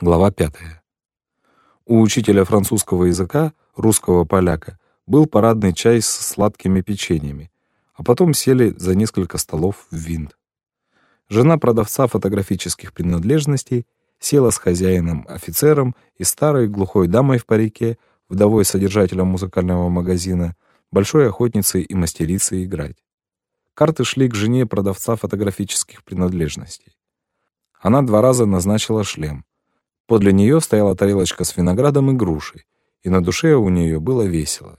Глава пятая. У учителя французского языка, русского поляка, был парадный чай с сладкими печеньями, а потом сели за несколько столов в винт. Жена продавца фотографических принадлежностей села с хозяином, офицером и старой глухой дамой в парике, вдовой содержателя музыкального магазина, большой охотницей и мастерицей играть. Карты шли к жене продавца фотографических принадлежностей. Она два раза назначила шлем — Подле нее стояла тарелочка с виноградом и грушей, и на душе у нее было весело.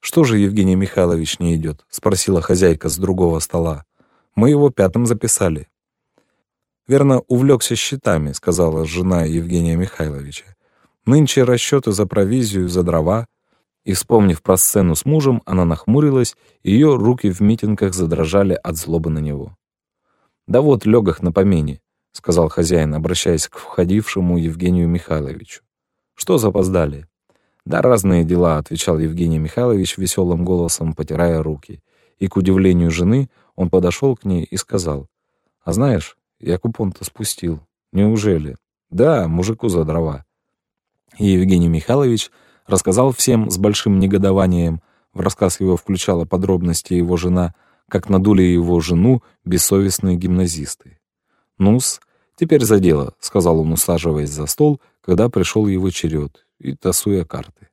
«Что же Евгений Михайлович не идет?» — спросила хозяйка с другого стола. «Мы его пятым записали». «Верно, увлекся счетами», — сказала жена Евгения Михайловича. «Нынче расчеты за провизию, за дрова». И, вспомнив про сцену с мужем, она нахмурилась, и ее руки в митингах задрожали от злобы на него. «Да вот, легах на помене. — сказал хозяин, обращаясь к входившему Евгению Михайловичу. «Что запоздали?» «Да разные дела», — отвечал Евгений Михайлович веселым голосом, потирая руки. И, к удивлению жены, он подошел к ней и сказал, «А знаешь, я купон-то спустил. Неужели?» «Да, мужику за дрова». И Евгений Михайлович рассказал всем с большим негодованием, в рассказ его включала подробности его жена, как надули его жену бессовестные гимназисты. «Ну-с, теперь за дело», — сказал он, усаживаясь за стол, когда пришел его черед, и тасуя карты.